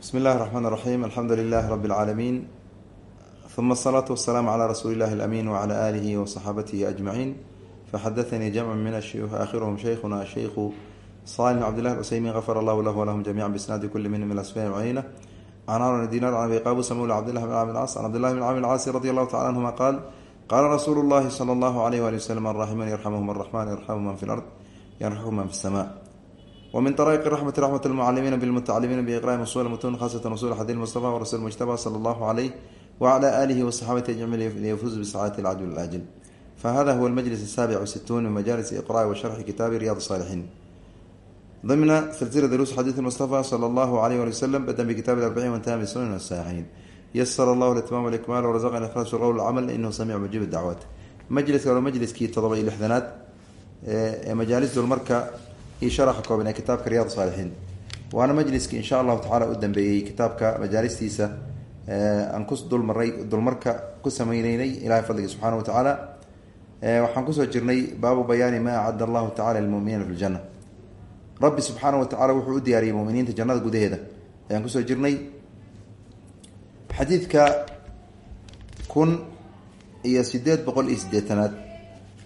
bsmi اllahi الرحmn الرaxيm alxamdu lilah rb اlcaalamiin ثuma الصlaaة والsلاam عlى rasuuli اllahi اlأmin وعlى alihi وصaxaabatihi أجmaعin faxadaثnii jamc min الshuyuخ akhirhm shaykhuna shaykhu صالح بن cبدالله العسيمين غفر الله له ولهم جميعا بإسناد كل منهم من الأسماء وعينة عن عمرو بن دينار عن أبي قابوس مولى عبد الله بن عامر العاص عن عبد الله بن عامر العاص رضي الله تعالى عنهما قال قال رسول الله صلى الله عليه وآله وسلم الراحمون يرحمهم الرحمن يرحم من في الأرض يرحمهم من في السماء ومن طرائق الرحمة رحمة المعلمين بالمتعلمين بإقراء أصول المتون خاصة أصول حديث المصطفى ورسول المجتبى صلى الله عليه وعلى آله وصحابته أجمعين ليفوز بسعادة العدل الآجل فهذا هو المجلس السابع والستون من مجالس إقراء وشرح كتاب رياض الصالحين ضمن سلسلة دروس حديث المصطفى صلى الله عليه وسلم بدأ بكتاب الأربعين وانتهى بسنن الصحيحين يسر الله الاتمام والإكمال ورزقنا الإخلاص والقول والعمل إنه سميع مجيب الدعوات مجلس ولا مجلس كي تضبع الإحدانات مجالس المركة iyo sharaxa kooban ee kitaabka riyaad saalixiin. Waana majliski insha allahu tacaala u dambeeyey kitaabka majaalistiisa aan ku dulmaray dulmarka ku sameyneynay ilahay fadliga subxaana wa tacaala. Waxaan ku soo jirnay baabu bayaani maa acadda allahu tacala lilmuminiina fi ljanna rabbi subxaana wa tacaala wuxuu u diyaariyey muminiinta jannada gudaheeda. Ayaan ku soo jirnay xadiidka kun iyo sideed boqol iyo sideetanaad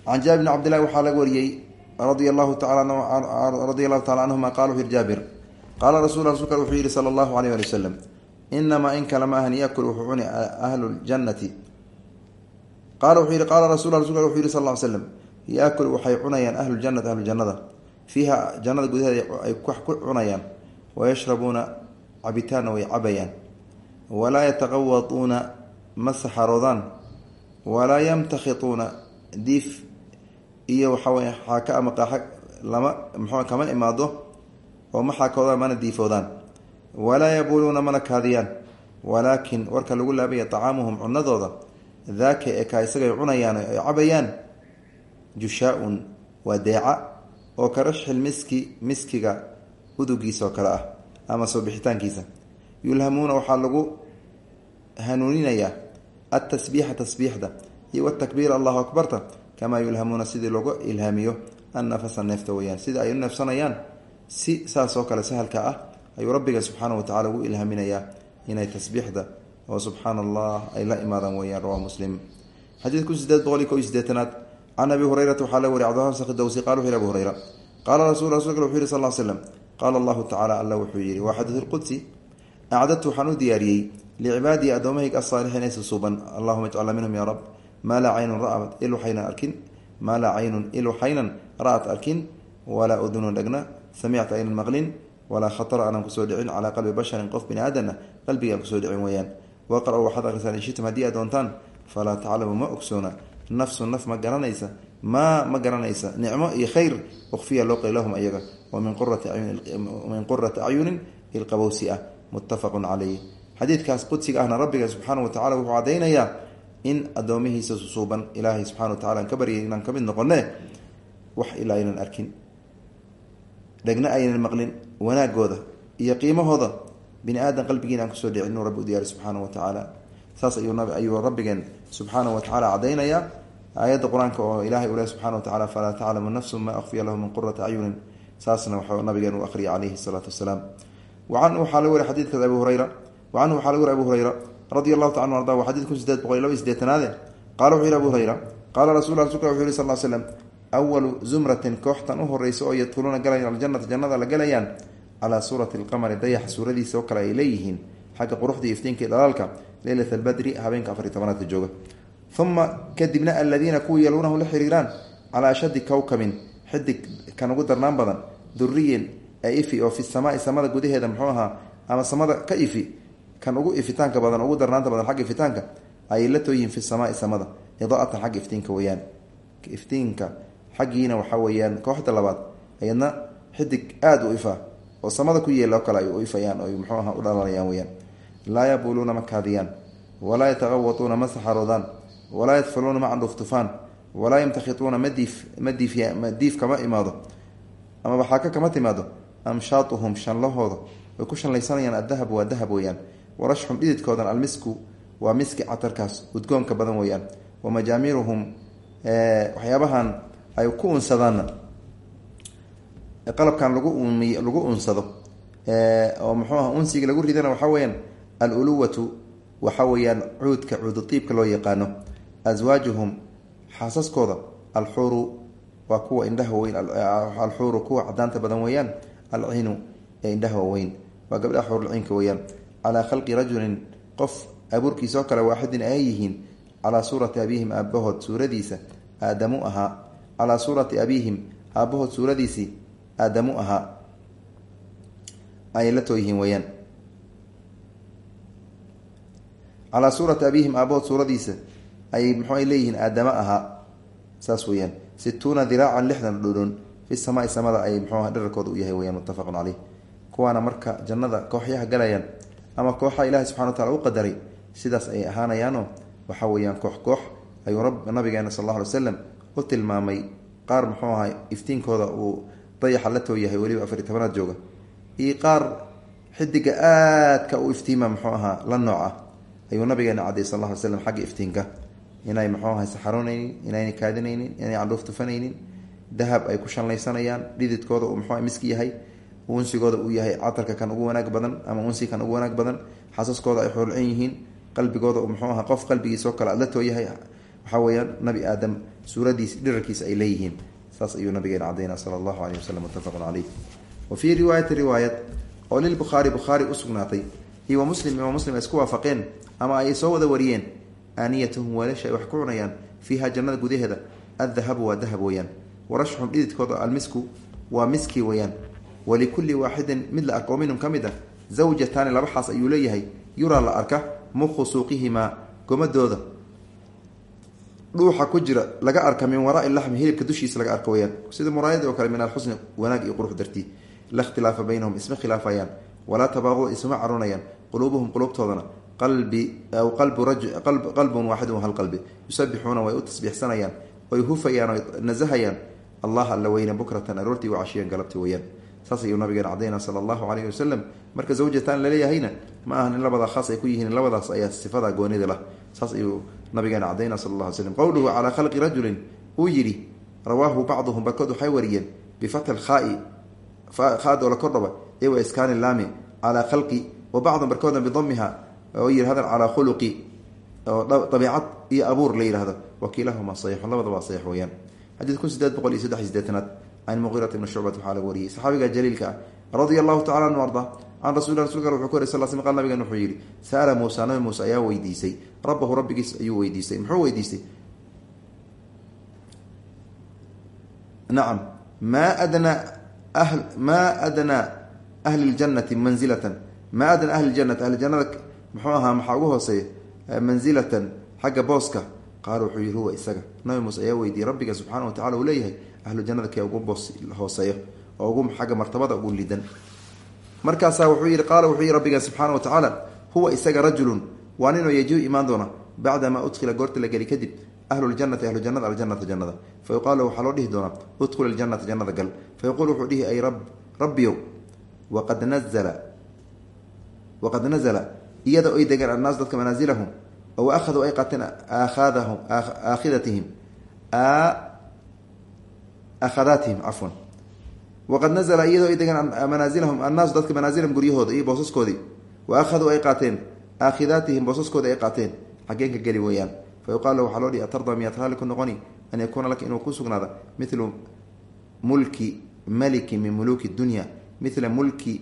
can jaabir bn cabdillahi waxaa laga wariyey radia allahu taala canhuma qala wuxu yihi jaabir qaala rasul rasulka wuxuu yihi sala allahu alayh ali wasalam inamaa in kalama ahan yakul wuxuu cuni ahlu ljannati qaala wuxuu yihi qaala rasul rasulka wuxuu yihi sal ly slam yaakul waxay cunayaan ahlu ljanati ahlu jannada. Fiiha jannada gudaheeda ay wax ku cunayaan wayashrabuuna cabitaanna way cabayaan. Walaa yataqawatuuna ma saxaroodaan. Walaa diif iyo waxawey xaaka ama qaaxa lama mxu kama imaado oo ma xaakoodaan mana diifoodaan. Walaa yabuuluuna mana kaadiyaan. Walaakin warka lagu laabaya طacaamuhum cunadooda daaka ee kaa isagay cunayaan ay cabayaan jushaa-un waa oo ka miski miskiga udugiisa oo kale ah ama soo bixitaankiisa. Yulhamuuna waxaa lagu hanuuninayaa altasbiixa tasbiixda iyo watakbiira allahu akbarta kamaa yulhamuuna sidii loogu ilhaamiyo annafasa neefta weyaan sida ay u neefsanayaan si saas oo kale sahalka ah ayuu rabbiga subxaana wa tacala ugu ilhaaminayaa inay tasbiixda oo subxaana allah ay la imaadaan weyaan rawa muslim. Xadiidku sideed boqol iyo ko iyo sideetanaad can abi hurayrata waxaa la wariy cbdiraman sakhdowsi qala wuxu yhi abu hurayra qaala rasul rasulka wuxu yihi sal l slam qaala allahu tacala alla wuxuu yihi waa xadiid lqudsi acdadtu waxaan u diyaariyey licibaadii addoommahayga asaalixiin ee susuuban. Allahuma ijcalna minhum ya rab maa laa caynun ra'at il waxaynan arkin? Maa laa caynun il waxaynan ra'at arkin? Walaa udunun dhegna samicta aynan maqlin? Walaa khatara aanan ku soo dhicin calaa qalbi basharin qof bini aadanna qalbigaan ku soo dhicin weyaan waqra-u waxaad aqrisaan inshitum haddii aad doontaan falaa taclamu ma ogsoona. Nafsun naf ma garanaysa maa ma garanaysa nicmo iyo khayr ukhfiya loo qay lahum ayaga. Oo min qurati acyunin ilqabowsi ah muttafaqun caleyh xadiidkaas qudsiga ahna rabbiga subxaana wa tacala wuxuu caddaynayaa in addoomihiisa susuuban ilaahay subxana wa tacala aan ka baryay inaan ka mid noqone wax ilaa aynan arkin. Dhegna aynan maqlin wanaagooda iyo qiimahooda bini aadan qalbigiina aan ku soo dhicin inuu rabbi u diyaari subxaana wa tacaala saas ayuu rabbigeen subxaana wa tacala cadaynayaa aayadda qur'aanka oo ilahay u leh subxana wa tacala falaa taclamu nafsu ma akfiya lahu min qurati acyunin saasna waxuu nabigeen u akhriyay calayhi salaatu wasalaam wacan waxaa laga wariy xadidkaas abu hurayra. Wacanhu waxaa laga wariy abu hurayra radia allahu taala anu arda wa xadid kun sideed boqol iyo laba iyo sideetanaade qaala wuxuu yihi abu hurayra qaala rasul rasulka wuxu yihi sal l slam awalu zumratin kooxtan u horeysa oo yadkhuluuna galayaan aljanata jannada la galayaan calaa suurati alqamari dayaxa suuradiisa oo kale ay leeyihiin xagga quruxda iyo iftiinka iyo dhalaalka leylat albadri habeenka afariy tobanaadka jooga. Uma kadibna aladiina kuwa yaluunahu la xiriiraan calaa ashaddi kowkabin xidig kan ugu darnaan badan duriyin ee ifi oo fi samaai samada gudaheeda muxuu ama samada ka kan ugu ifitaanka badan ugu darnaanta badan xagga ifitaanka ayay la tooyihiin fi samaai samada idaatan xagga iftiinka weyaan iftiinka xaggiina waxaa weyaan kooxda labaad ayadna xidig aada u ifa oo samada ku yeela oo kale ay u ifayaan o muxuu aha u dhalanayaan weyaan laa yabuuluuna ma kaadiyaan walaa yataqawatuuna ma saxaroodaan walaa yadfaluuna ma candhuftufaan walaa yamtakhituuna ma diif ma diif ma diif kama imaado. Ama baxaaka kama timaado amshaatuhum shanlahooda way ku shanlaysanayaan adahab waa dahab weyaan warashxum dhididkoodan almisku waa miski catarkaas udgoonka badan weyaan wa majaamiruhum waxyaabahan ay ku unsadaanna qalabkan lagu lagu unsado oo muxuu aha unsiga lagu ridana waxaa weyaan aluluwatu waxa weeyaan cuudka cuududiibka loo yaqaano. Aswaajuhum xaasaskooda alxuuru waa kuwa indhaha weyn alxuuru kuwa cadaanta badan weeyaan alcinu ee indhaha waaweyn. Waa gabdhaha xuurulciinka weeyaan calaa khalqi rajulin qof abuurkiisa oo kale waaxidin ay yihiin calaa suurati abiihim aabahood suuradiisa aadamu ahaa. Calaa suurati abiihim aabahood suuradiisii aadamu ahaa. Ayay la too yihiin weeyaan. Calaa suurati abiihim aabahood suuradiisa ayay muxuu ay leeyihiin aadama ahaa. Saas weeyaan. Situuna diraacan lixdan dhudhun fi samaai samada ay muxuuha dherarkooda u yahay weyaan muttafaqun caleyh kuwaana marka jannada kooxyaha galayaan ama kooxa ilaahi subxana wa tacala u qadaray sidaas ay ahaanayaanoo waxa weeyaan koox koox ayuu nabigeena sal alla alay slam u tilmaamay. Qaar muxuu ahay iftiinkooda uu dayaxa la too yahay weliba afari tobanaad jooga. Iyo qaar xidiga aadka u iftiima muxuu ahaa la nooc ah ayuu nabigeena cadey sal alla ly slam xagga iftiinka. Inay muxuu ahay saxaroonaynin inayna kaadinaynin inay candhuuf tufanaynin dahab ay ku shallaysanayaan dhididkooda uu muxuu miski yahay unsigooda uu yahay catarka kan ugu wanaag badan ama unsi kan ugu wanaag badan xasaskooda ay xoolcin yihiin qalbigooda uu muxuu aha qof qalbigiisoo kale aad la too yahay waxaa weeyaan nabi aadam suuradiis dhirarkiisa ay leeyihiin. Saas ayuu nabigeena cadayna sala allahu aleyh waslem muttafaqun caleyh wa fii riwaayati riwaayad oo lilbukhaari bukhaari usugnaatay iyo wa muslim imaam muslim ay isku waafaqeen ama ay soo wada wariyeen? Aaniyatuhum weelasha ay wax ku cunayaan fiiha jannada gudaheeda addahabu waa dahab weeyaan. Warashxum dhididkooda almisku waa miski weeyaan walikulli waaxidin mid la arka oo minhum ka mid a zawjataani laba xaas ayuu leeyahay yuraa la arka mukhu suuqihimaa gomadooda dhuuxa ku jira laga arka min waraai laxmi hilibka dushiisa laga arka weyaan sida muraayada oo kale min alxusni wanaag iyo qurux dartii la khtilaafa baynahum isma khilaafayaan walaa tabaaqud isma carunayaan quluubuhum quluubtoodana qalbun waaxidun hal qalbi yusabixuuna way u tasbiixsanayaan way hufayaan oy nasahayaan allah alla weyne bukratan aroortii wa cashiyan galabti weyaan saas ayuu nabigeena cadayna sala allahu caleyhi wasalam marka zawjataan laleeyahayna ma ahan in labadaa khaas ay ku yihiin labadaas ayaa sifada goonida lah. Saas ayuu nabigeena cadayna sala alla ly slm qowluhu calaa khalqi rajulin uu yidhi rawaahu bacduhum barkood waxay wariyeen bifati lkhaai haadoo la iyo wa iskaani laami calaa khalqi wa bacdum barkoodna bidamiha oo yidhahdan calaa khuluqi oo dabiicad iyo abuur la yidhahdo wakiilahuma saxiixun labada waa saxiix weeyaan. Xadiid kun sideed boqol iyo saddex iyo sideetanaad can muqiirata ibni shucbat waxaa laga wariyey saxaabiga jaliilka ah radia allahu tacala anu arda can rasul rasulka wuxuu ka wary sal sl qal nabigan wuxuu yidhi sa'ala muusa nabi muuse ayaa weydiisay rabbahu rabbigiis ayuu weydiistay muxuu weydiistay nacam maa adnaa ahl maa adnaa ahli ljannati manzilatan maa adnaa ahli ljanati ahli jannada muxuu ahaa maxaa ugu hooseeya manzilatan xagga booska qaala wuxuu yihi huwa isaga nabi muuse ayaa weydiiyey rabbiga subxaana wa tacala uu leeyahay ahlu jannada kee ugu hooseeyo oo ugu xagga martabada ugu lidan markaasaa wuxuu yihi qaala wuxuu yihi rabbiga subxaana wa tacaala huwa isaga rajulun waa ninoo yajiu imaan doona bacdamaa udkhila goorta la geli kadib ahluljannati ahlu jannada aljanata jannada. Fa waxaa loo dhihi doonaa udkhul aljanata jannada gal. Fa yaquul wuxuu dhihi ay rab rabbiyow waqad nazla waqad nazala iyada oy degaan annaas dadka manaasilahum oo akhaduu ay qaateen aakhidatihim akhadaatihim cafwan waqad nazla iyadoo ay degaan manaasilahum annaasu dadka manaasilahum guryahooda iyo boosaskoodii wa akhaduu ay qaateen aakhidaatihim boosaskoodii ay qaateen xaggeenka geli weeyaan fa yuqaal waxaa loo dhihi atarda miyaad raalli ku noqoni an yakuuna laka inuu ku sugnaada milu mulki malikin min muluuki dunya mila mulki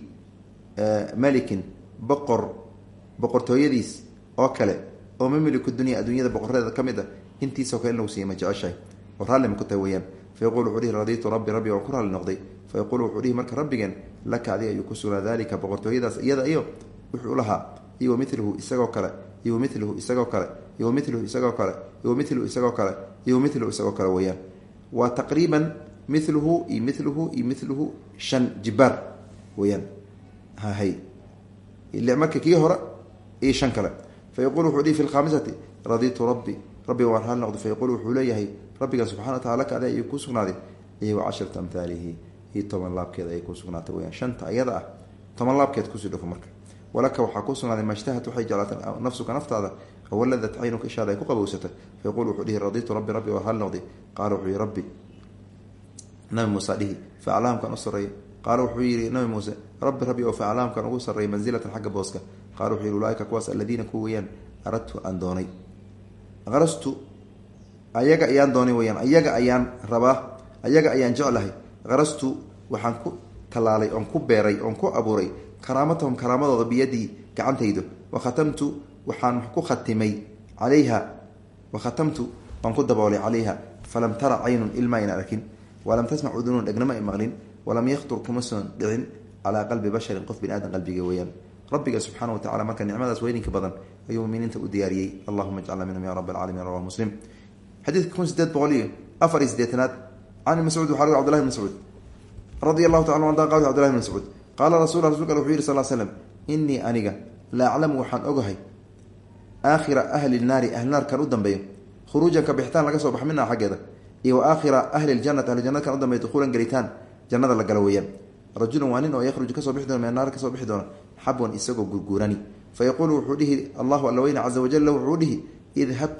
malikin boqor boqortooyadiis oo kale oo mamliku dunya adduunyada boqoradeeda ka mid a intiisoo kale in lagu siiya ma oo raalli ku tahay weyaan fa yaqul wuxuu dhihi radiitu rabbi rabbi waan ku raalli noqday fa yaquul wuxuu dhihi marka rabbigeen laka adiga ayuu ku sugnaa dalika boqortooyadaas iyada iyo wuxuu lahaa iyo wamiluhu isagoo kale iyo wamiluhu isagoo kale iyo wamiluhu isagoo kale iyo wamiluhu isagoo kale iyo wamiluhu isagoo kale weyaan waa taqriiban miluhu iyo miluhu iyo miluhu shan jibaar weyaan marka kii hore iyo shan kale fa yaquul wuxuu dhihi fi lkhaamisati radiitu rabbi rabbi waan raali noqday fa yaquul wuxuu leeyahay rabbiga subxana wa tacala laka adi ayuu ku sugnaaday. Iyo wa casharata amhaalihi iyo toban laabkeed ayay ku sugnaatay weyaan shanta iyada ah. Toban laabkeed ku sii dhufo marka. Walaka waxaa ku sugnaaday mashtahat waxay jeclaatay nafsuka naftaada awaladat caynuka ishaada ay ku qabowsata fa yaquul wuxuu dhihi radiitu rabbi rabbi waan raali noqday. Qaala wuxuu yihi rabbi nabi muusa dhihi fa aclahamkan u sareeya qaala wuxuu yihi nabi muuse rabbi rabbi oo faclaamkan ugu sarreeyay mansilatan xagga booska. Qaala wuxuu yihi ulaaika kuwaas aladiina kuwa weyaan aradtu aan doonay. Arastu ayaga ayaan doonay weyaan ayaga ayaan rabaa. Ayaga ayaan jeclahay. Arastu waxaan ku tallaalay oon ku beeray oon ku abuuray karaamatahum karaamadooda biyadii gacantaydu wa khatamtu waxaan ku khatimay calayha. Wa khatamtu waan ku daboolay calayha. Falam tara caynun ilma arkin. Walam tasmac udunuun dhegnama ay maqlin. Walam yakhtur kuma soon dhicin calaa qalbi basharin. Qof bini aadan qalbiga weeyaan. Rabbiga subxaana wa tacala marka nicmadaas weyninka badan ayuu muminiinta u diyaariyey. Allahuma ajcalna minhum ya rab alcaalamiin rawahu muslim xadiidka kun sideed boqol iyo afar iyo sideetanaad can mascuud waxaa lg cbdullahi bn mascuud radia allahu taala an qal cbdullahi bn mascuud qaala rasul rasulka wuxuu yihi sal slam inii aniga la aclamu waxaan ogahay aakhira ahli naari ahli naarkan u dambeeyo khuruujan ka bixitaan laga soo bax minaa xaggeeda iyo wa aakhira ahli ljanati ahli jannad kan u dambeeyo dukuulan gelitaan jannada la gala weeyaan rajulun waa nin oo yakhruju ka soo bixi doona min naar ka soo bixi doona xabwan isagoo gurguurani fa yaquulu wuxuu dhihi allahu alla weyne caza wajal wuxuu dhihi idhab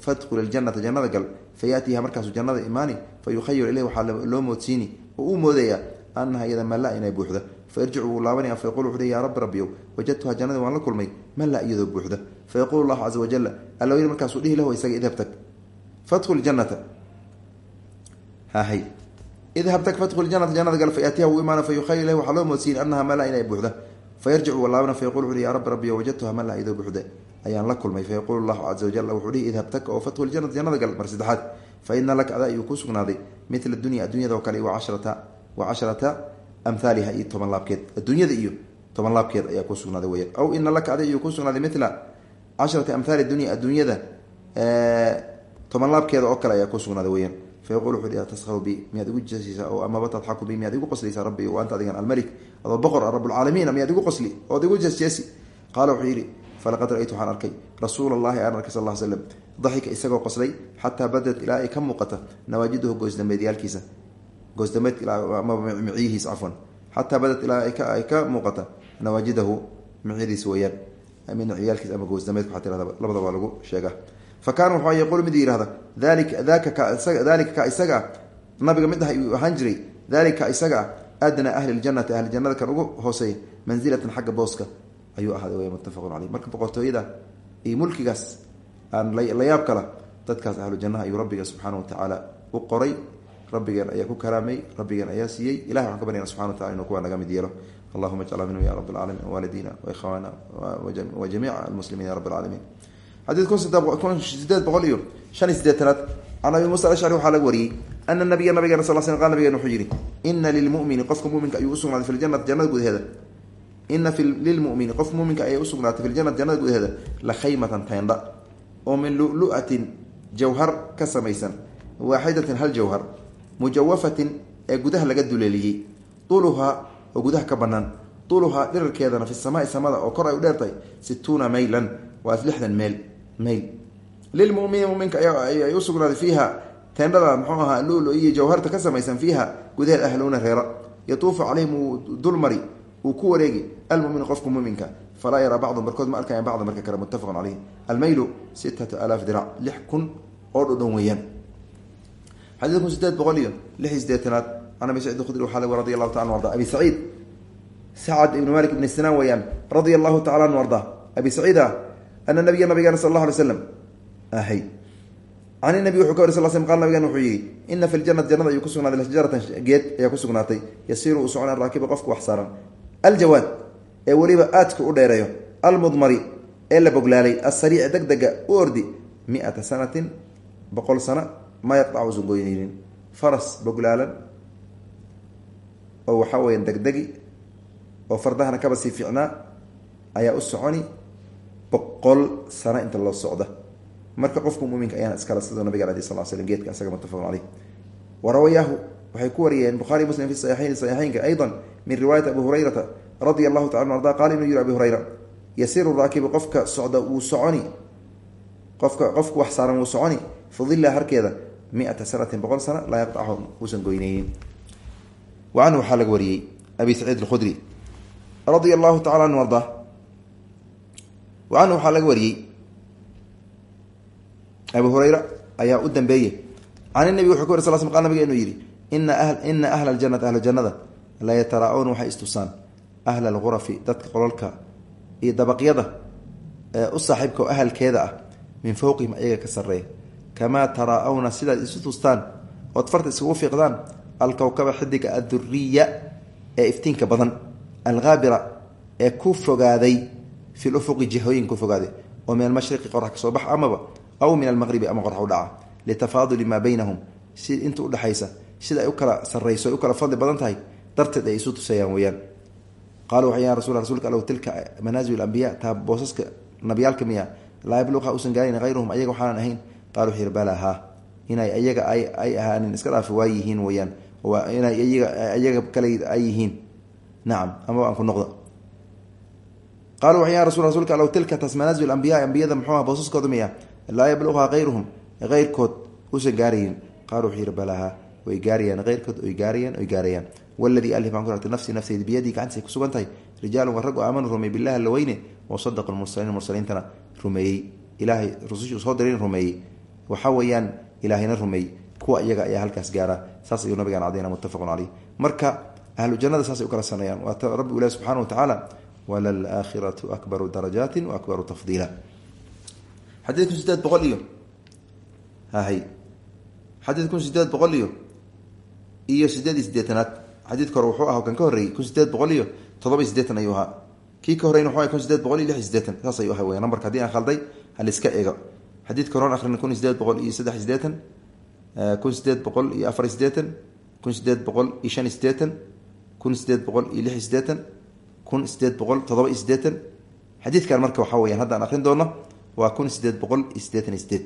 fadkhul iljanata jannada gal fa yaatiiha markaasu jannada imaani fa yukhayir ileyh waxaa loo moodsiini oo uu moodayaa anaha iyada malla inay buuxda. Fa yarjicu wuu laabanaya fa yaqulu wuxuu hi ya rabbi rabbiyow wajadtuha jannadii waan la kulmay malla iyadoo buuxda. Fa yaquulu allahu caza wajala alla weyne markaasuu dhihi lahu isaga idhab tag. Fadkhul jannata. Hahay idhab tag fadkhul janata jannada gal fa yaatiha wuu imaana fa yukhayir ileyh waxaa loo moodsiini anaha malla inay buuxda. Fa yarjicu wuu laabana fa yaqul wuxu hi ya rabbi rabbiyow wajadtuha malla iyadoo buuxda ayaan la kulmay fa yaquulu allahu caza wajal wuxuu dhihi idhab tag oo fadkhul janata jannada gal mar saddexaad. Fa ina laka ada ayuu ku sugnaaday. Mila dunya addunyada oo kale wa casharata wa casharata amhaaliha iyo toban laabkeed. Adduunyada iyo toban laabkeed ayaa ku sugnaaday weyaan aw ina laka ada ayuu ku sugnaaday mila casharati amhaali dunya adduunyada toban laabkeeda oo kale ayaa ku sugnaaday weyaan fa yaqul wuxuu hi tasharu bi miyaad igu jasaysaa? Oo amaba tadxaku bi miyaad igu qoslaysaa rabbi? Wa anta adigan almalik. Adoo boqor a rablcaalamiina miyaad igu qosli? Ood igu jasjeesi qaala wuxuu yidhi falaqad ra-ytu arkay rasuul allahi aan arkay sal slm daxika isagoo qoslay xataa badad ilaa ay ka muuqata nawaajiduhu goosdambeedyaalkiisa goosdambeedmiciyihiisa cafwan xataa badad ilaa ay ka muuqata nawaajidahu micyadiisa weyaan miciyaalkiisa ama goosdameedka waxaa tirada labada waa lagu sheegaa fa kaana wuxuu yaquulu mid yihahda dalika ka isaga nabiga mid ah uu ahaan jiray dalika isaga ah adnaa ahli ljanati ahli jannada kan ugu hooseeya mansilatan xagga booska ayuu ahaaday wey muttafaqun caleyh marka boqortooyada iyo mulkigaas aan la kala dadkaas ahlu jannaha ayuu rabbiga subxaana watacaala u qoray. Rabbigeen ayaa ku karaamay rabbigeen ayaa siiyey. Ilahi waxaan ka baryana subxana watacala inuu kuwa naga mid yeelo. Allahuma ajcalna minhum ya rab alcalamin waalidina waihwaana wa jamiica almuslimiin ya rab alcaalamiin xadiid kun sideed boqol iyo shan iyo sideetanaad can abi muusa alashcri waxaa laga wariyey ana nabiya nabigeena sal sl nabigeen wuxuu yihi ina lilmumini qofka muminka ayuu usugnaaday fi ljanati jannada gudaheeda ina lilmumini qof muminka ayay usugnaatay fi ljanati jannada gudaheeda la khaymatan teendha oo min lulu'atin jawhar ka samaysan. Waaxidatin hal jawhar. Mujawafatin ee gudaha laga duleeliyey. Uluhaa oo gudaha ka banaan uluhaa dhirarkeedana fi samaai samada oo kor ay u dheertahay situuna maylan waa lixdan meel mayl lilmumini muminka ay usugnaaday fiiha teendhada mxuu ahaa lulu iyo jawharta ka samaysan fiiha gudaheed ahluuna reera yatuufu calayhim uu dulmari uu ku wareegi almumin qofka muminka falaa yaraa bacdum barkood ma arkaya bacda marka kale muttafaqun caleyh almaylu sitatu alaaf dirac lix kun oo dhodhan weeyaan. Xadiid kun sideed boqol iyo lix iyo sideetanaad can abi saciid khudri waxaa lag radi allahu taala arda. Abi saciid sacad ibnu malik ibni sinaan weeyaan radia allahu tacala anu arda. Abi saciid ah ana nabiya nabigeena sal allah alay slam ahay. Can nabi wuxuu ka wari sal sl qal nabigan wuxuu yihi ina fi ljanati jannada ayuu kusugnaaday shajaratan geed ayaa ku sugnaatay yasiiru wax saaran aljawaad ee weliba aadka u dheereeyo almudmari ee la boglaalay asariici deg dega u ordi miata sanatin boqol sano ma yaqdac usan goynaynin faras boglaalan oo waxaa weya degdegi oo fardahana kaba sii fiicnaa ayaa u soconi boqol sano inta loo socda marka qofka muminka ayaana iskala sidoo nabiga alay sal slm geedka isaga muttafaqun caleyh warawayaahu waxay ku wariyeen buhari muslim fi saxiixayn saxiixeynka ayضa min riwaayati abi hurayrata radia allahu taala arda qala inuu yihi abi hurayra yasiru raakibu qofka socda wuu soconi. Qofka qofku wax saaran wuu soconi. Fadila harkeeda miata sanatin boqol sana laa yaqطachu uusan goyneynin wa canhu waxaa laga wariyey abi saciid alkhudri radia allahu tacala anhu arda. Wa canhu waxaa laga wariyey abu hurayra ayaa u dambeeyey. Can nabi wuxuu ka wari sal sl qal nabig inuu yihi ina ina ahla aljanati ahlu jannada layatara-awna waxay istusaan ahla alghurafi dadka qololka iyo dabaqyada u saaxiibka oo ahalkeeda ah min fowqihim ayaga ka sarreeya. Kamaa tara-awna sidaad isu tustaan ood farta iskugu fiiqdaan alkowkaba xidiga adduriya ee iftiinka badan alhaabira ee ku fogaaday fi lufuqi jihooyin ku fogaaday oo min almashriqi qorax ka soo bax amaba aw min almaqribi ama qorax u dhaca litafaaduli maa baynahum si inta udhexaysa sida ay u kala sarrayso ay u kala fadli badan tahay darteed ay isu tusayaan weyaan qaaluu waxay ya rasul rasulka allow tilka manaasil ambiya taa boosaska nabiyaalka miya laa yabluqa uusan gaarayn hayruhum ayaga waxaanan ahayn. Qala wuxuu yihi bala ha. Inay ayaga ay ahaanin iska dhaafi waa yihiin weyaan inay ayaga kale ay yihiin. Nacam amaba aan ku noqdo. Qaalu waxay ya rasul rasulka allow tilka taas manaasil ambiya ambiyada muxuu aha boosaskooda miya laa yabluqha hayruhum heyrkood uusan gaaraynin qaalu wuxuu yihi bala ha way gaarayaan heyrkood oy gaarayaan oy gaarayaan. Wladii alif baan ku argtay nafsi nafteyda biyadii gacantiisa ku sugan tahay rijaalun wa rag oo aamanuu rumeey billahi alla weyne wasadaqu lmursaliin mursaliintana rumeeyey. Ilaahay rusushii soo dirin rumeeyey. Waxa weeyaan ilaahayna rumeeyey. Kuwa iyaga ayaa halkaas gaara. Saas ayuu nabigaan cadayna muttafaqun caleyh marka ahlu jannada saasay u kala saneeyaan waata rabbi ilahi subxana wa tacaala walalaakhiratu akbaru darajaati wa tafdiila. Xadiid kun sideed boqol iyo? Hahay xadiid kun sideed boqol iyo iyo sideed iyo sideetanaad xadiidka hore wuxuu aha kan ka horreeyey kun sideed boqol iyo todoba iyo sideetan ayuu ahaa. Kii ka horreyna wuxuu kun sideed boqol iyo lix iyo sideetan saas ayuu aha weya nambarka haddii aan khalday haliska eego. Xadiidka horean akhrina kun iyo sideed boqol iyo saddex iyo sideetan kun sideed boqol iyo afar iyo kun sideed boqol iyo shan iyo sideetan kun sideed boqol iyo lix iyo kun sideed boqol todoba iyo sideetan xadiidkan marka waxaa weyaan hadda aan akrin doono waa kun sideed boqol iyo sideetan iyo sideed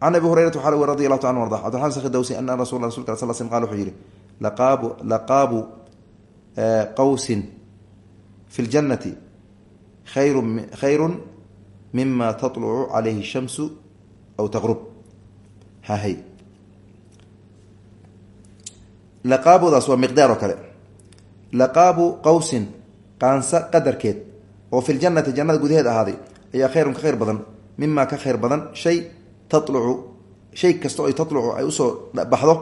can abi hurayrata waxaa radi allahu ta anu arda cabdiraxman sakhi dawsi ana rasul rasulka sal sl qal wuxuu yihi laqaabu laqaabu qawsin fi ljannati khayru khayru mima talucu calayhi shamsu aw taqrub hahay laqaabudaas waa miqdaar oo kale. Laqaabu qawsin qaansa qadarkeed oo fi ljannati jannada gudaheed ahaaday ayaa khayrun ka khayr badan mima ka khayr badan shay talucu shay kasta o talucu ay u soo baxdo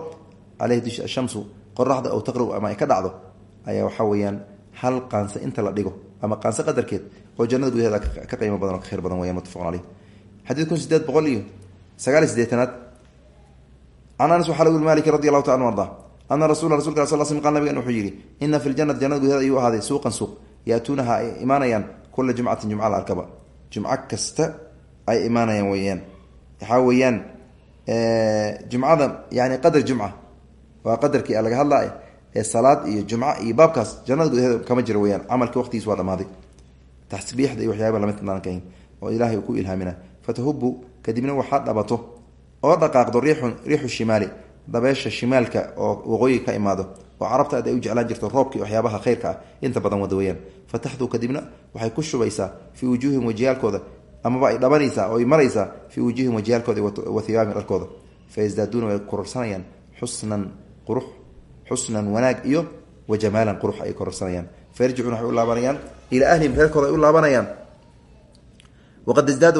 caleyhi dush ashamsu qoraxda aw taqrib ama ay ka dhacdo ayaa waxaa weeyaan hal qaanse inta la dhigo ama qaanse qadarkeed oo jannada gudaheeda ka qiimo badan oo ka khayr badan weyan mutafaqun caleyh xadiid kun sideed boqol iyo sagaal iyo sideetanaad can anas waxaa lagu uri maliki radi allahu ta anu arda ana rasul rasulka sal sl qal nabigan wuxuu yihi ina fi ljanati jannada gudaheeda ayuu ahaaday suuqan suuq yaatuunaha ay imaanayaan kula jumcatin jumca weyaan waxaa weeyaan jumcada yani qadar jumca. Waa qadarkii laga hadlay ee salaad iyo jumco iyo baabkaas jannada gudaheeda kama jiro weyaan camalka waqtigiis waa dhamaaday. Tasbiixda iyo waxyaaba lamidnaan kahayn oo ilaahay ku ilhaamina fatahubu kadibna waxaa dhabato oo dhaqaaqdo riixun riixu shimaali dabeesha shimaalka oo waqooyiga ka imaado oo carabta aad ay u jeclaan jirto roobkii waxyaabaha khayrka ah inta badan wada weyaan fataxdu kadibna waxay ku shubaysaa fii wujuuhim wajiyaalkooda amaba ay dhabanaysaa oo ay maraysaa fii wujuuhim wajiyaalkooda wa hiyaabihim dharkooda. Fayasdaaduuna way kororsanayaan xusnan qurux xusnan wanaag iyo wa jamaalan qurux ay kororsanayaan. Fayarjicuuna waxay u laabanayaan ilaa ahlihim reerkooda ay u laabanayaan. Waqad isdaadu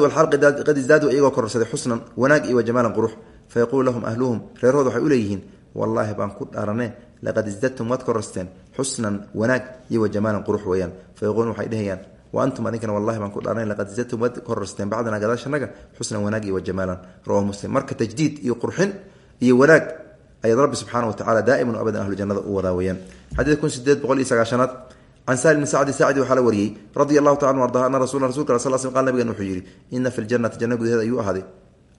qad isdaadu iyagoo kororsaday xusnan wanaag iyo wa jamaalan qurux. Fayaquulu lahum ahluhum reerhooda waxay uleeyihiin wallaahi baan ku dhaarane laqad isdadtum waad korosteen xusnan wanaag iyo wa jamaalan qurux weeyaan. Fayaquuluun waxay dhehayaan wa antum adinkana wallahi baan ku dhaarnay laqad isdadtum waad korosteen bacdana gadaashanaga xusnan wanaag iyo wa jamaalan rawahu muslim marka tajdiid iyo qurxin iyo wanaag ayaad rabbi subxaana watacala daa'iman abadan ahlu jannada u wadaa weeyaan xadiid kun sideed boqol iyo sagaashanaad can saali bni sacdi saacdi waxaa la wariyey radia allahu taala arda ana rasul rasulka sal sl qal nabigan wuxuu yihi ina fi ljannati janna gudaheeda ayuu ahaaday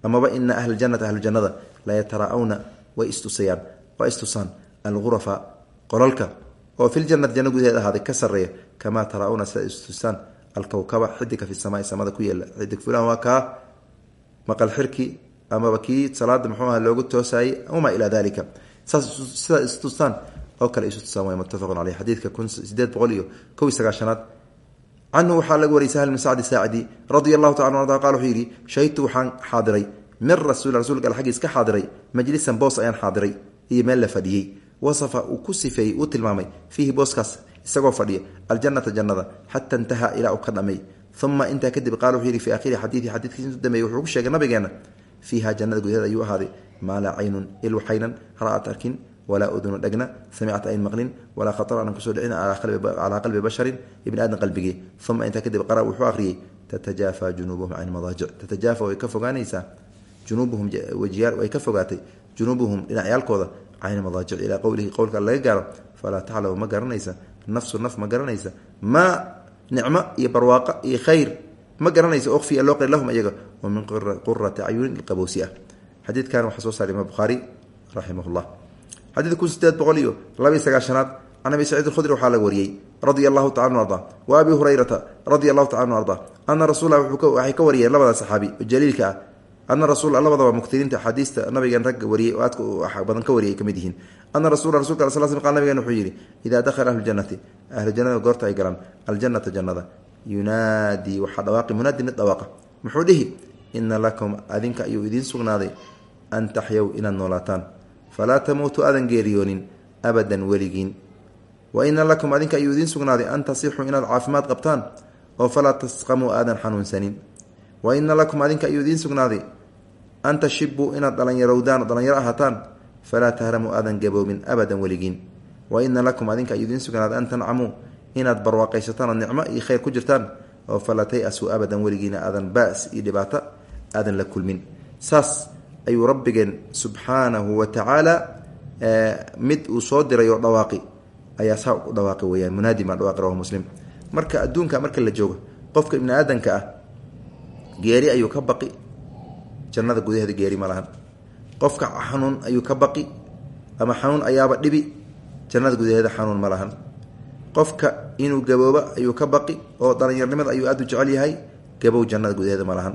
amaba ina ahla janati ahlu jannada la yataraa'awna way istusayaan waa istusaan algurafa qolalka oo fi ljanati janna gudaheeda ahaaday ka sarreeya kamaa taraa'awna sida istusaan alkowkaba xidiga fi samaai samada ku yeela xidig fulan waa kaa maqal xirki amaba kii salaada muxuu aha loogu toosaayey wamaa ilaa dalika sidaa istusaan oo kale isu tusaan way muttafaqun caleyh xadiidka kun sideed boqol iyo kow sagaashanaad canhu waxaa laga wariyay sahl bn sacdi saacidi radia allahu taala arda qal wuxuu yidhi shahidtu waxaan xaadiray min rasul rasulka al xaggiis ka xaadiray majlisan boos ayaan xaadiray iyo meel la fadhiyey wasafa uu ku sifeeyey uu tilmaamay fiihi booskaas isagoo fadhiya aljanata jannada. Xata intaha ilaa uu ka dhamay. Uma intaa kadib qaal wuxuu yidhi fi akhiri xadiidi xadiidkiis intu dambeeyey wuxuu ku sheegay nabigeena fiiha jannada gudaheeda ayuu ahaaday. Maa laa caynun il waxaynan ra'at arkin walaa udunu dhegna samicat ayn maqlin walaa khatar aanan ku soo dhicin calaa qalbi basharin ibni aadan qalbigii. Uma intaa kadib qara wuxuu akhriyey tatajaafa junuubuhum can madaajic tatajaafa way ka fogaanaysaa. Junuubuhum wejiyaal way ka fogaatay. Junuubuhum dhinacyaalkooda can madaajic ilaa qowlihi qowlka laga gaaro falaa taclamu ma garanaysa nafsu naf ma garanaysa. Maa nicmo iyo barwaaqo iyo khayr ma garanaysa. Okfiya loo qari lahum iyaga. Oo min qurati acyunin ilqabowsi ah. Xadiidkan waxaa soo saara imaam bukhaari raximah llah xadiid kun sideed boqol iyo labaiy sagaashanaad can abi saciid alkhudri waxaa laga wariyey radia allahu taala anu arda. Wa abi hurayrata radia allahu taala anu arda ana rasuula waxay ka wariyeen labada saxaabi oo jaliilka ah ana rasul labadaba muktiriinta axaadiista nabigan ragga wariyey oo aadka badan ka wariyay ka mid yihiin ana rasula rasulka al sl sl qal nabigan wuxuu yidhi idaa dakhala ahlu janati ahlu jannada goorta ay galaan aljanata jannada yunaadii waxaa dhawaaqi munaadi mid dhawaaqa muxuu dhihi ina lakum adinka ayuu idiin sugnaaday an taxyaw inaad noolaataan falaa tamuutuu aadan geeriyoonin abadan weligiin wa ina lakum adinka ayuu idiin sugnaaday an tasixuu inaad caafimaad qabtaan oo falaa tasqamuu aadan xanuunsanin wa ina lakum adinka ayuu idiin sugnaaday an tashibuu inaad dhalinyarowdaan dhalinyaro ahaataan falaa tahramuu aadan gaboobin abadan weligiin wa ina lakum adinka ayuu idiin an tancamuu inaad barwaaqaysataan oo nicmo iyo khayr ku jirtaan oo falaa tay-asuu abadan weligiina aadan baas iyo dhibaato aadan la kulmin saas ayuu rabbigeen subxaanahu wa mid uu soo diray oo dhawaaqi ayaa saa u dhawaaqi weyaan munaadi dhawaaqi rawahu muslim marka adduunka marka la joogo qofka ibni aadanka ah geeri ayuu ka baqi jannada gudaheeda geeri ma lahan qofka xanuun ayuu ka baqi ama xanuun ayaaba dhibi jannada gudaheeda xanuun ma lahan qofka inuu gaboobo ayuu ka baqi oo dhallinyarnimada ayuu aada u jecel yahay gabow jannada gudaheeda ma lahan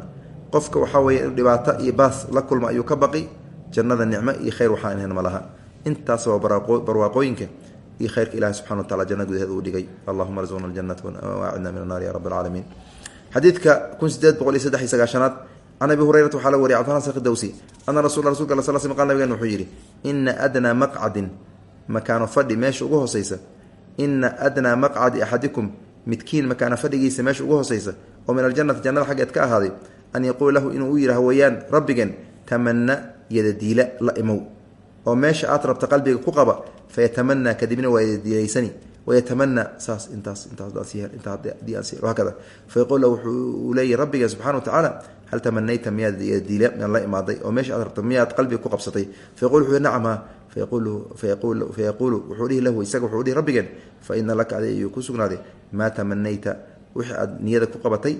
qofka waxaa weeye in dhibaato iyo baas la kulma ayuu ka baqi jannada nicmo iyo khayr waxaan ahayn ma laha intaas waa barwaaqooyinka iyo khayrka ilahi subxana wa tacala jannada gudaheeda uu dhigay. Allahuma arzuqna aljanata waacidna min annaar ya rabb alcaalamiin xadiidka kun sideed boqol iyo saddex iyo sagaashanaad can abi hurayrata waxaa la wariya cabdilxasan dawsi ana rasul rasulka sal sl qal nabigen wuxuu yidhi ina adnaa maqcadin makaano fadhi meesha ugu hooseysa ina adnaa maqcadi axadikum midkiin makaano fadhigiisa meesha ugu hooseysa oo min aljanati jannada xaggeed ka ahaaday an yaquula lahu inuu u yidhaah weeyaan rabbigen tamana yadadiila la imow. Oo meesha aad rabta qalbiga ku qaba fayatamanaa kadibna waa yadadiilaysani wayatamanaa saas intaas intaasintahakada fayaqul wuxuu leeyahy rabbiga subxana wa tacaala hal tamanayta miyaad yadadiila miyaad la imaaday oo meesha aad rabta miyaad qalbiga ku qabsatay fayaqul wuxuu nacma fayaquulu wuxuu dhihi lahu isaga wuxuu dhihi rabbigeen fa ina laka adi ayuu ku sugnaaday maa tamanayta wixii aad niyada ku qabatay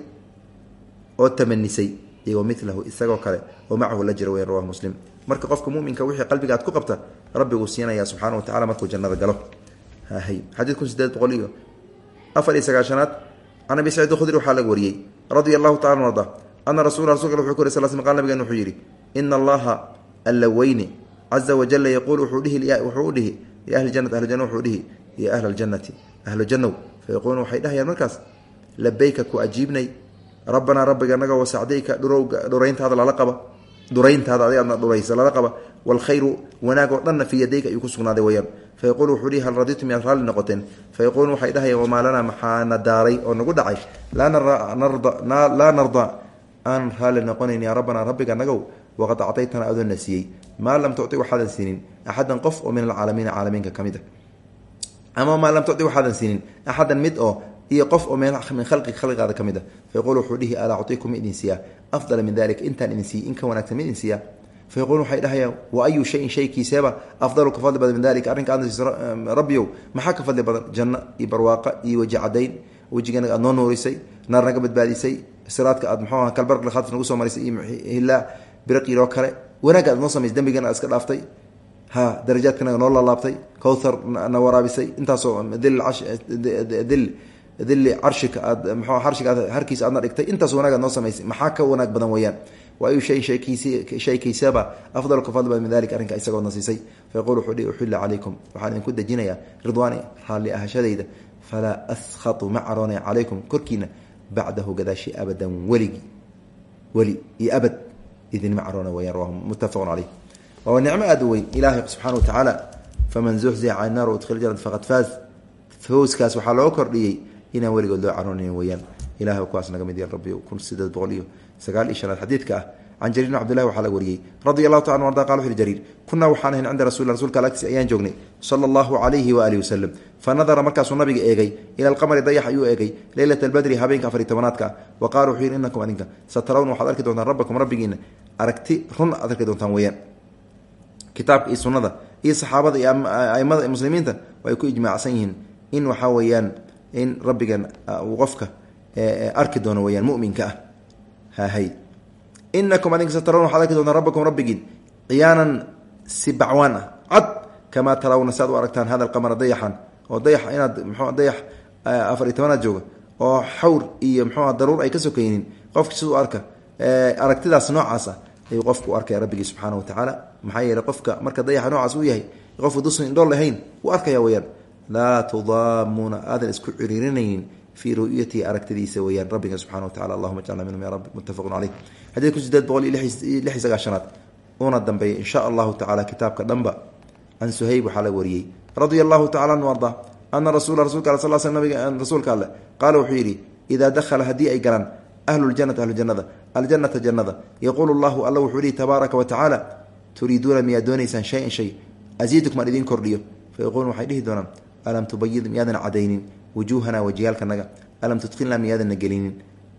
oo tamanisay iyo milahu isagoo kale oo macahu la jira weyan rawahu muslim marka qofka muminka wixii qalbiga aad ku qabta rabbiguu siinaya subxana wa markuu jannada galo xadiid kun afar iyo sagaashanaad can abi saciid khudri waxaa laga wariyey radia allahu tacala arda ana rasul rasulka wuxuu ku uri sal qal nabigen wuxuu yidhi ina allaha alla weyne caza wajala yaquul wuxuu u dhihi liahli janati ahli janna wuxuu dhihi ya ahla aljannati ahlu jannow fayaquuluun waxay dhahayaan markaas labayka ku ajiibnay rabbanaa rabbiga naga wasacdayka dhurowga dhurayntaada qaba dhurayntaada adig adna dhuraysa qaba waalkhayru wanaag oo dhanna fii yadayka ayuu ku sugnaaday weyaan fayaquulu wuxuu dhihi hal raditum miyaad raalli noqoteen fayaquuluun waxay dhahayaan wamaa lanaa maxaana daaray oo nagu dhacay laa narda aan raalli noqonayn yaa rabbanaa rabbiga nagow waqad actaytana adoonna siiyey maa lam tuci waxaadan siinin axadan qof oo min alcaalamiina caalamiinka ka mid a ama maa lam tuci waxaadan siinin axadan mid oo iyo qof oo min khalqiga khalqigaada ka mid a fayaqulu wuxuu dhihi alaa ma idin siiyaa afdala min dalika intaan idin siiy in ka wanaagsan ma idin fayaqulu waxay dhahayaan wa ayu shayin shaykiiseeba afdalu ka fadli badan min dalika arrinka aad rabbiyow maxaa ka fadli badan? Janno iyo barwaaqa iyo weji wejigana aad noo nuurisay naar naga badbaadisay siraadka aad muxuu aha kalbarqli khaadif nagu soo marisay iyo hilaa biraqiiroo kale. Wanaagga aad noo samaysay dembigana aad iska dhaaftay. Ha darajaadkana noo laalaabtay kowthar na waraabisay. Intaasoo dil dili carshika aad mxu arshiga harkiisa aadna dhigtay. Intaas wanaag aad noo samaysay maxaa ka wanaag badan weeyaan wa ayu shayin shaykiisaba afdalu ka fadli badan min dalika arrinka isagoo na siisay fayaqul wuxuu hi uxilla calaykum. Waxaan idinku dejinayaa ridwaani raalli ahashadayda falaa askhatu ma caroonaya calaykum. Korkiina bacdahu gadaashi abadan weligi weli iyo abad. Idinma caroona weyaan rawahu muttafaqun caleyh waa nicmo aada u weyn. Ilaahay subxana wa tacaala faman zuxziya can naar udkhil janat faqad faaz. Fawskaas waxaa loo kordhiyey inaan weligood loo caroonayn weyaan ilahay kuwaas sagaal iyo shanaad xadiidka ah. Can jariir bn cbdillahi waxaa laga wariyey radia allahu taala arda qala wuxu jariir kunaa waxaan ahayn cinda rasul rasulka agtiis ayaan joognay sala allahu calayhi waalihi wasalam fa nadara markaasuu nabiga eegay ila alqamari dayax ayuu eegay leylata albadri habeenka afari tobanaadka wa qaala wuxuu yidhi inakum adinka. Satarawna waxaad arki doontaan rabbakum rabbigiina aragti run aad arki doontaan weeyaan. Kitaabka iyo sunnada iyo saxaabada iyo aimada muslimiinta way ku ijmaacsan yihiin in waxaa weeyaan in rabbigan uu qofka arki doono weyaan muminka ah hahay inakum adinka satarawna waxaad arki doontaan rabbakum rabbigiin ciyaanan si bacwaan ah. Cad kamaa tarawna si aad u aragtaan hada alqamara dayaxan oo dayax inaad mxu dayax afar iyo tobanaad jooga oo xawr iyo mxuua daruur ay ka sokaynin qofki siduu arka aragtidaas noocaas ah ayuu qofku arkaya rabbigii subxaana watacaala maxaa yeeley qofka marka dayaxa noocaas uu yahay qofku dusan indhool lahayn wuu arkaya weyaan laa tudaamuuna aadan isku ciriirinaynin fii ru'yatihi aragtidiisa weyaan rabbiga subxana watacala allahuma jcalna minhum ya rabbi muttafaqun caleyh xadiidku sideed boqol iyo lix iyo sagaashanaad uuna dambeeyay in sha allahu tacala kitaabka dhanba can suhayb waxaa laga wariyey radia allahu tacala anu arda ana rasula rasulka al sal sl nabiga rasuulka alle qaala wuxuu yidhi idaa dakhala haddii ay galaan ahlu ljanati ahlu jannada aljanata jannada yaquulu llahu alla wuxuu yihi tabaaraka wa turiiduuna miyaad doonaysaan shayan shay asiidukum aan idiin kordhiyo fa waxay dhihi doonaan alam tubayid miyaadan cadaynin wujuuhanaa wajiyaalkanaga alam tudkhilnaa miyaadana gelinin.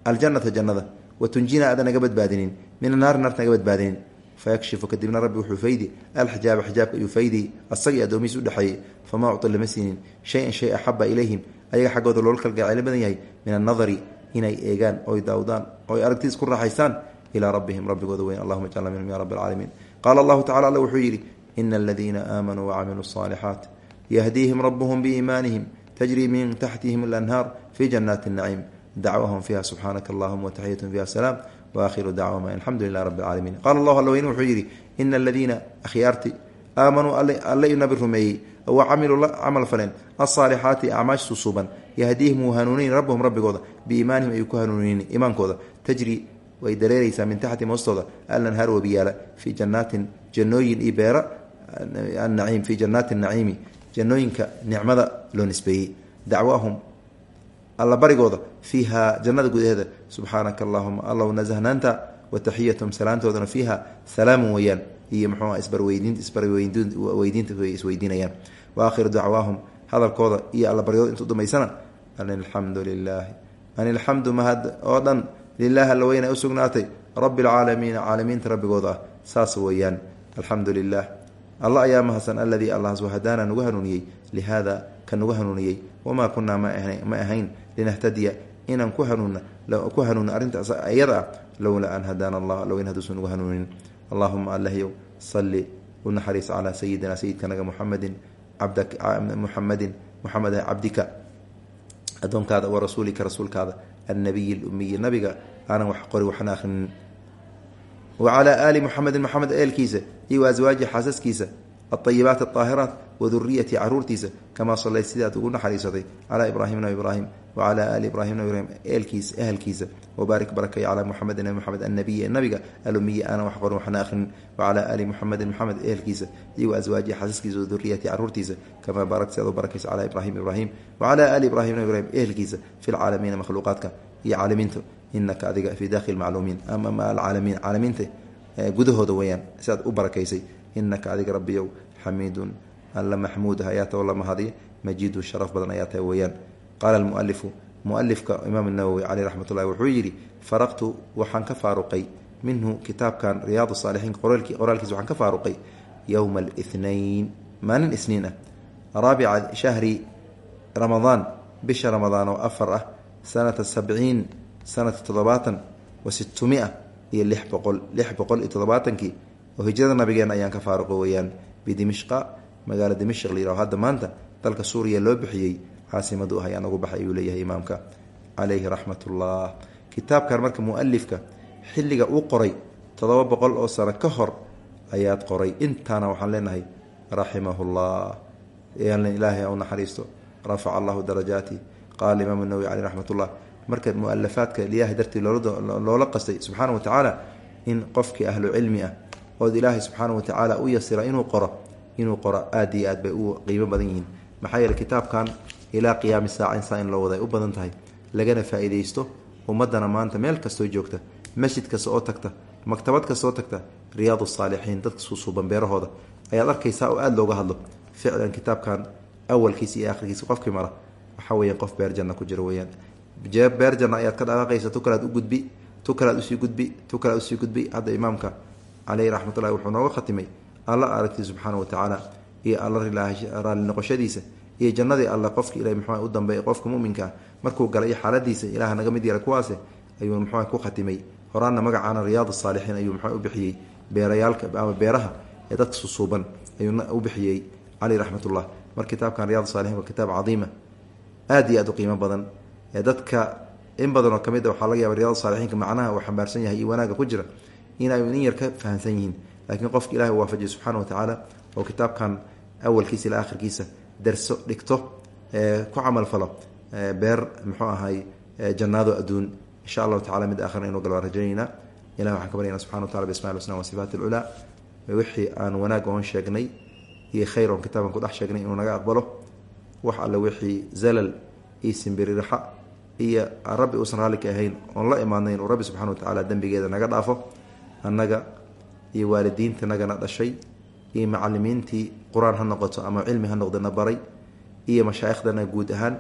Aljanata jannada wa tunjinaa aadanaga badbaadinin. Min anaari naart naga badbaadinin. Fayakshifu kadibna rabbi wuxuu faydi alxijaaba xijaabka ayuu faydi asagii addoomihiis udhexeeyey famaa ucti lama siinin. Shay-an shay axaba ilayhim ayaga xaggooda loola kalga badan yahay min annadari inay eegaan oy daawdaan oy aragtiis ku raaxaystaan ilaa rabbihim rabbigooda weyn. Allahuma jcalna minhum ya rabbi alcaalamiin qaala allahu tacala alle wuxuu yidhi ina aladiina aamanuu wacamiluu asaalixaat yahdiihim rabbuhum biiimaanihim tajrii min taxtihim alanhaar fi janaati الnaciim dacwahum fiha subxaanaka allahuma wataxiyathm fiha salaam waakhiru dacwama alxamdu lilah rabi alcaalamiin qaala allahu alla weyne wuxuu yidhi ina aladiina akhyaarti aamanuu alle nabi rumeeyey wa camiluu la camal faleen alsaalixaati acmaashu suuban yahdiihim wuu hanuunayn rabbahum rabbigooda biiimaanihim ayuu ku hanuunayn iimaankooda tajri way dareereysaa min taxti moostooda alanhaar webiyaala fii jannaatin jannooyin iyo beera anaciim fii jannaati naciimi jannooyinka nicmada loo nisbeeyey. Dacwaahum alla barigooda fiiha jannada gudaheeda. Subxaanaka allahuma allow nasahnaanta wa taxiyatum salaantoodana fiiha salaamun weyaan iyo isbarweydiin isbarweydiinta isweydiinayaan wa aakhiru dacwaahum hadalkooda iyo allabaryooda intuu dambaysana an lilaahi an mahad oo dhan lilahi alla weyna u sugnaatay. Rabbi alcaalamiina caalamiinta rabbigooda ah saas weeyaan alxamdu lilah alla ayaa mahadsan aladii allahas wahadaana nagu hanuuniyey. Lihaada ka nagu hanuuniyey. Wamaa kunaa ma ahayn linahtadiya inaan ku hanuuna ku hanuuna arrintaas iyada ah lowlaa an hadaana allah alla weyn haduusan nagu hanuunin. Allahuma allahyow salli u naxariis calaa sayidina sayidkanaga muxamedin muxamedin muxamed cabdika adoonkaada wa rasuulika rasuulkaada annabiyi lumiyi nabiga aanan wax qori waxna akhrinin wa calaa aali muxamedin moxamed eelkiisa iyo wa aswaaji xaasaskiisa alطayibaat alطaahiraat waduriyati caruurtiisa kamaa sallayt sidaad ugu naxariisatay calaa ibraahim nabi ibraahim wacalaa aali ibraahim nabi ibraahim eelkiisa ehelkiisa. Wabaarik barakay calaa muxamedi nabi moxamed annabiyi nabiga alumiyi aanan wax qorin waxna akhrinin wacalaa aali muxamedin moxamed ehelkiisa iyo wa aswaaji xaasaskiisa waduriyati caruurtiisa kamaa baarakta sidaad u barakaysa calaa ibraahim ibraahim wacalaa aali ibraahim nabi ibraahim ehelkiisa fi lcaalamiina makhluuqaadka iyo caalamiinta inaka adiga fii dakhili macluumiin. Ama ma alcaalamiin caalamiinta gudahooda weyaan sidaad u barakaysay inaka adiga rabbiyow xamiidun alla maxmuud ah ayaa taho la mahadiya majiidun sharaf badan ayaa tahay weeyaan. Qaala almualifu mualifka imaam nawowi caleyh raxmat ullahi wuxuu yidhi faraqtu waxaan ka faaruqay minhu kitaabkan riyaad saalixiin qoraalkiisa waxaan ka faaruqay yowma alithnayn maalin isniin ah raabica shahri ramadaan bisha ramadaan oo afar ah sanata sabciin sanata toddobaatan wa situmia iyo lix boqol lix boqol iyo toddobaatankii oo hijrada nabigeena ayaan ka faaruqo weeyaan. Bidimishqa magaalo dimishq la yihahdo hadda maanta dalka suuriya loo bixiyey caasimadu ah ayaan ugu baxay ayuu leeyahay imaamka. Caleyhi raxmatullah. Kitaabkan marka mualifka xilliga uu qoray toddoba boqol oo sano ka hor ayaad qoray. Intaana waxaan leenahay raximahullah. Ilaahay u naxariisto allahu darajaati qaala imaam nawowi caleyh raxmatullah marka mualafaadka ilaahay dartii loola qastay subxaana wa tacaala in qofkii ahlu cilmi ah ood ilaahay subxaana wa tacaala u yasira inuu qoro inuu qoro aad iyo aad bay u qiimo badan yihiin maxaa yeele kitaabkan ilaa qiyaami saaca insaa in loo waday u badan tahay lagana faa'iidaysto ummaddana maanta meel kastoo joogta masjid kasta tagta maktabad kastoo tagta riyaad saalixiin dadka suusuuban beerahooda ayaad arkaysaa oo aada looga hadlo ficlan kitaabkan awalkiisa iyo akhirkiisa qofkii mara waxaa qof beer janna ku jiro weyaan beer janna ayaad ka dhaqaaqaysa tu kalaad u gudbi tu kalaad u sii gudbi tu kalaad u sii gudbi. Hadda imaamka caleyhi raxmatullahi wuxuu nooga khatimay alla aragti subxaana wa tacaala iyo alla raalli noqoshadiisa iyo jannadii alle qofki ilahay muxua u dambeey qofka muminka ah. Markuu galay iyo xaaladiisa ilaah naga mid yeela kuwaase ayuu muxua ku khatimay. Horaanna magacaana riyaad saalixiin ayuu muxua u bixiyey beerayaalka ama beeraha ee dadka susuuban ayuuna u bixiyey cali raxmatullah. Mar kitaabkan riyad saalixiin waa kitaab cadiima aad iyo aad u qiimo badan. Ee dadka in badan oo ka mid a waxaa laga yaaba riyad saalixiinka macnaha uu xambaarsan yahay iyo wanaaga ku jira inay in yar ka fahamsan yihiin. Laakiin qofka ilahi u waafajiye subxana wa tacaala oo kitaabkan awalkiisa ila akhirkiisa darso dhigto ku camal falo beer muxuu ahay jannaado adduun. Insha allahu tacala mid aakhirna inu galbaan rajaynaynaa ilah waxaan ka baryana subxana wa tacala bismail husna wa alculaa wixii aan wanaag oon sheegnay iyo khayr oon kitaabkan ku dhex sheegnay inuu naga aqbalo wax alle wixii zalal iyo simbiriraxa iyo rabbi uusan raalli ka ahayn oon la imaadnay inuu rabbi subxana wa tacaala dembigeeda naga dhaafo annaga iyo waalidiintanagana dhashay iyo macalimiintii qur'aan ha noqoto ama cilmi ha noqdana baray iyo mashaaikhdana guud ahaan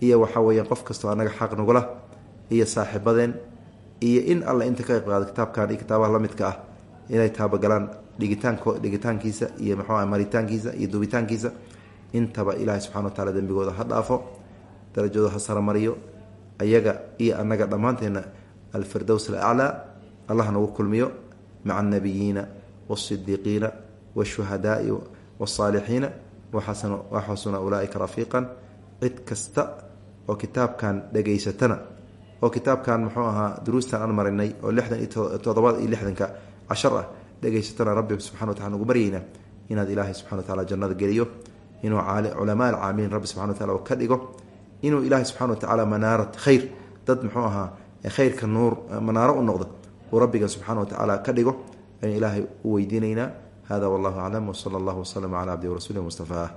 iyo waxaa weeyaan qof kastoo annaga xaq nugula iyo saaxiibadeen iyo in alla inta ka qayb qaada kitaabkan iyo kitaabaha la ah inay taabagalaan dhigitaanko dhigitaankiisa iyo muxuuah maritaankiisa iyo duubitaankiisa intaba ilaahay subxana wa tacala dembigooda ha dhaafo darajooda ha saramariyo ayaga iyo annaga dhammaanteenna alfirdows alaclaa allah nagu kulmiyo maca alnabiyiina waasidiiqiina washuhadaai wasaalixiina waxasuna ulaaika rafiiqan cid kasta oo kitaabkan dhegaysatana oo kitaabkan muxuu ahaa duruustan aan marinay oo lixdan iyo iyo lixdanka cashar ah dhegaysatana rabbi subxana watacala ugu baryaynaa inaad ilaahay subxana wa tacala jannada geliyo inuu culamaa alcaamiliin rabbi subxana wa tacala ka dhigo inuu ilaahay subxana wa tacaala manaarat khayr dad muxuu ahaa khayrka nuur manaaro u noqdo uu rabbiga subxana wa tacaala ka dhigo ayaan ilaahay u weydiinaynaa. Hada wallahu aclam wsala allahu waslama cala cabdihi warasuulih mustafaah